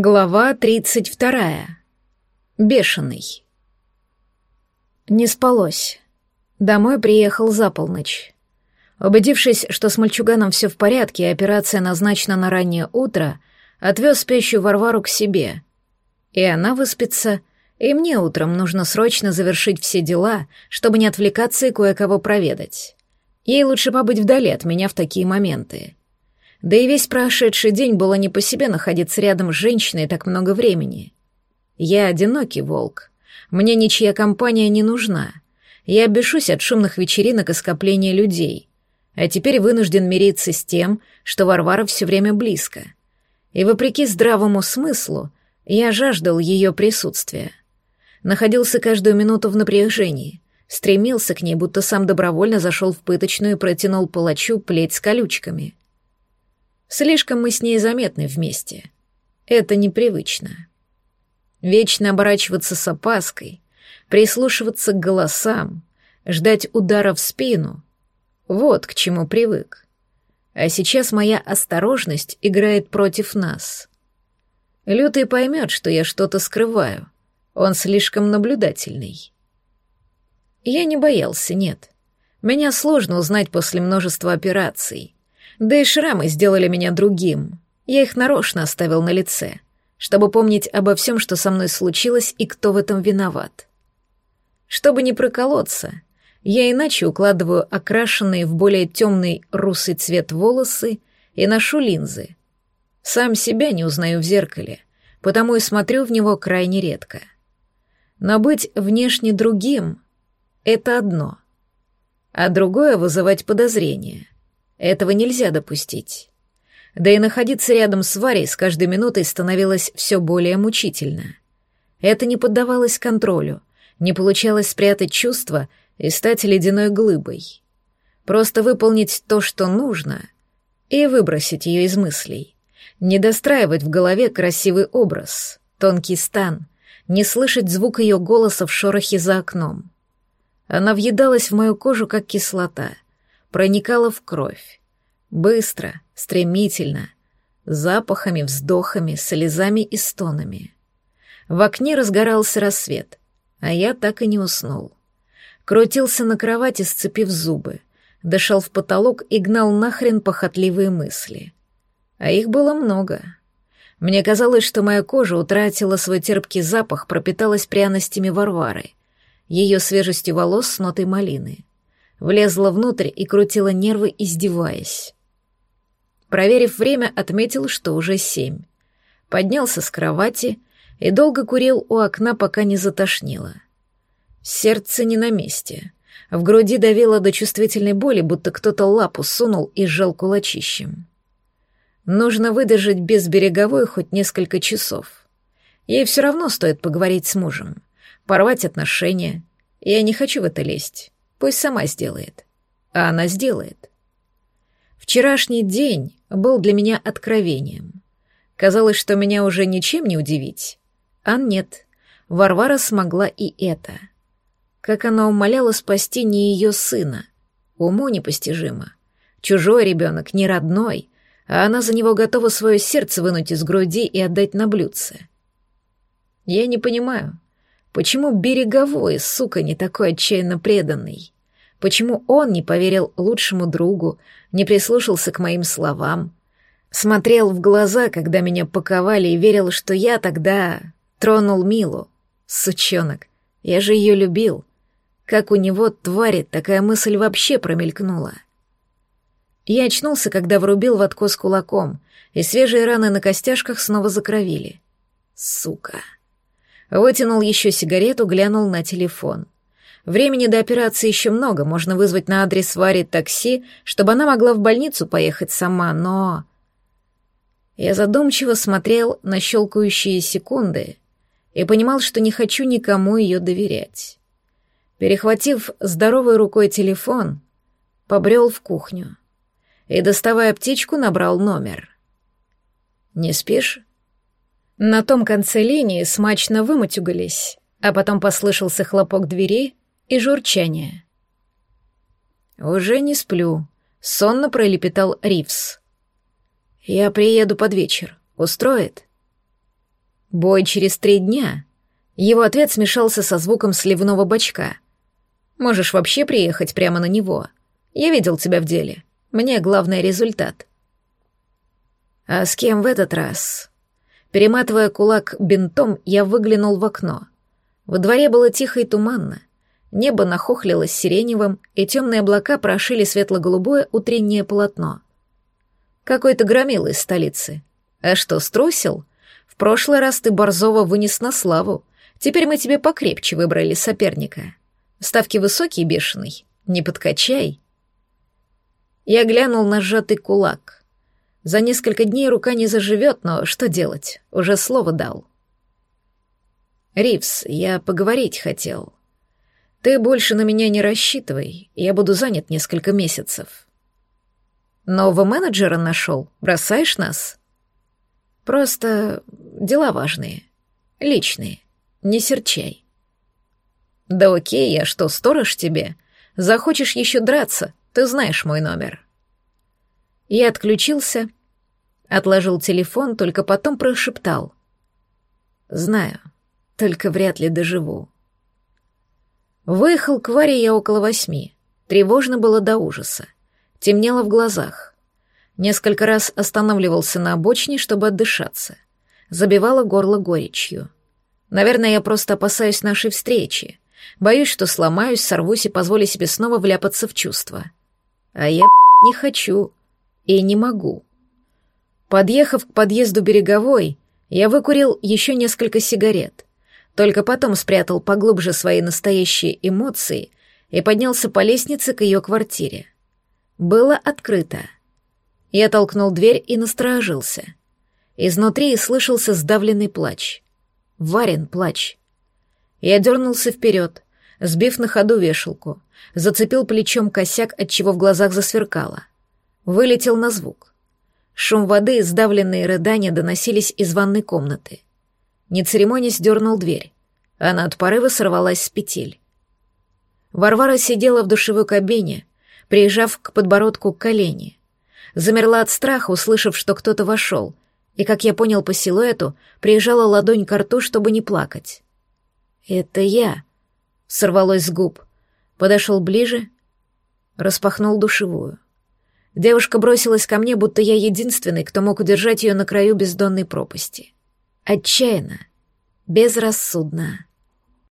Глава 32. Бешеный. Не спалось. Домой приехал за полночь. Убедившись, что с мальчуганом все в порядке и операция назначена на раннее утро, отвез спящую Варвару к себе. И она выспится, и мне утром нужно срочно завершить все дела, чтобы не отвлекаться и кое-кого проведать. Ей лучше побыть вдали от меня в такие моменты. Да и весь прошедший день было не по себе находиться рядом с женщиной так много времени. Я одинокий волк. Мне ничья компания не нужна. Я бешусь от шумных вечеринок и скопления людей. А теперь вынужден мириться с тем, что Варвара все время близко. И вопреки здравому смыслу, я жаждал ее присутствия. Находился каждую минуту в напряжении, стремился к ней, будто сам добровольно зашел в пыточную и протянул палачу плеть с колючками — Слишком мы с ней заметны вместе. Это непривычно. Вечно оборачиваться с опаской, прислушиваться к голосам, ждать удара в спину — вот к чему привык. А сейчас моя осторожность играет против нас. Лютый поймет, что я что-то скрываю. Он слишком наблюдательный. Я не боялся, нет. Меня сложно узнать после множества операций — да и шрамы сделали меня другим. Я их нарочно оставил на лице, чтобы помнить обо всем, что со мной случилось и кто в этом виноват. Чтобы не проколоться, я иначе укладываю окрашенные в более темный русый цвет волосы и ношу линзы. Сам себя не узнаю в зеркале, потому и смотрю в него крайне редко. Но быть внешне другим — это одно, а другое — вызывать подозрения — этого нельзя допустить. Да и находиться рядом с Варей с каждой минутой становилось все более мучительно. Это не поддавалось контролю, не получалось спрятать чувства и стать ледяной глыбой. Просто выполнить то, что нужно, и выбросить ее из мыслей. Не достраивать в голове красивый образ, тонкий стан, не слышать звук ее голоса в шорохе за окном. Она въедалась в мою кожу, как кислота — проникала в кровь. Быстро, стремительно, запахами, вздохами, слезами и стонами. В окне разгорался рассвет, а я так и не уснул. Крутился на кровати, сцепив зубы, дышал в потолок и гнал нахрен похотливые мысли. А их было много. Мне казалось, что моя кожа утратила свой терпкий запах, пропиталась пряностями Варвары, ее свежестью волос с нотой малины влезла внутрь и крутила нервы, издеваясь. Проверив время, отметил, что уже семь. Поднялся с кровати и долго курил у окна, пока не затошнило. Сердце не на месте. В груди давило до чувствительной боли, будто кто-то лапу сунул и сжал кулачищем. Нужно выдержать без береговой хоть несколько часов. Ей все равно стоит поговорить с мужем, порвать отношения. Я не хочу в это лезть. Пусть сама сделает. А она сделает. Вчерашний день был для меня откровением. Казалось, что меня уже ничем не удивить. А нет, Варвара смогла и это. Как она умоляла спасти не ее сына. Уму непостижимо. Чужой ребенок, не родной, а она за него готова свое сердце вынуть из груди и отдать на блюдце. Я не понимаю, Почему береговой, сука, не такой отчаянно преданный? Почему он не поверил лучшему другу, не прислушался к моим словам? Смотрел в глаза, когда меня паковали, и верил, что я тогда тронул Милу. Сучонок, я же ее любил. Как у него, твари, такая мысль вообще промелькнула. Я очнулся, когда врубил в откос кулаком, и свежие раны на костяшках снова закровили. Сука. Вытянул еще сигарету, глянул на телефон. Времени до операции еще много, можно вызвать на адрес Вари такси, чтобы она могла в больницу поехать сама, но... Я задумчиво смотрел на щелкающие секунды и понимал, что не хочу никому ее доверять. Перехватив здоровой рукой телефон, побрел в кухню и, доставая птичку, набрал номер. «Не спишь?» На том конце линии смачно вымутюгались, а потом послышался хлопок двери и журчание. «Уже не сплю», — сонно пролепетал Ривс. «Я приеду под вечер. Устроит?» Бой через три дня. Его ответ смешался со звуком сливного бачка. Можешь вообще приехать прямо на него. Я видел тебя в деле. Мне главный результат. А с кем в этот раз? Перематывая кулак бинтом, я выглянул в окно. Во дворе было тихо и туманно. Небо нахохлилось сиреневым, и темные облака прошили светло-голубое утреннее полотно. Какой-то громил из столицы. А что, струсил? В прошлый раз ты Борзова вынес на славу. Теперь мы тебе покрепче выбрали соперника. Ставки высокие, бешеный. Не подкачай. Я глянул на сжатый кулак. За несколько дней рука не заживет, но что делать? Уже слово дал. Ривс, я поговорить хотел. Ты больше на меня не рассчитывай, я буду занят несколько месяцев. Нового менеджера нашел? Бросаешь нас? Просто дела важные, личные, не серчай. Да окей, я что, сторож тебе? Захочешь еще драться, ты знаешь мой номер. Я отключился, отложил телефон, только потом прошептал. Знаю, только вряд ли доживу. Выехал к Варе я около восьми. Тревожно было до ужаса. Темнело в глазах. Несколько раз останавливался на обочине, чтобы отдышаться. Забивало горло горечью. Наверное, я просто опасаюсь нашей встречи. Боюсь, что сломаюсь, сорвусь и позволю себе снова вляпаться в чувства. А я не хочу и не могу. Подъехав к подъезду береговой, я выкурил еще несколько сигарет. Только потом спрятал поглубже свои настоящие эмоции и поднялся по лестнице к ее квартире. Было открыто. Я толкнул дверь и насторожился. Изнутри слышался сдавленный плач. Варен плач. Я дернулся вперед, сбив на ходу вешалку, зацепил плечом косяк, от чего в глазах засверкало. Вылетел на звук. Шум воды и сдавленные рыдания доносились из ванной комнаты. Не церемонясь, дернул дверь. Она от порыва сорвалась с петель. Варвара сидела в душевой кабине, приезжав к подбородку к колени. Замерла от страха, услышав, что кто-то вошел, и, как я понял по силуэту, приезжала ладонь к рту, чтобы не плакать. «Это я», — сорвалось с губ. Подошел ближе, распахнул душевую. Девушка бросилась ко мне, будто я единственный, кто мог удержать ее на краю бездонной пропасти. Отчаянно, безрассудно.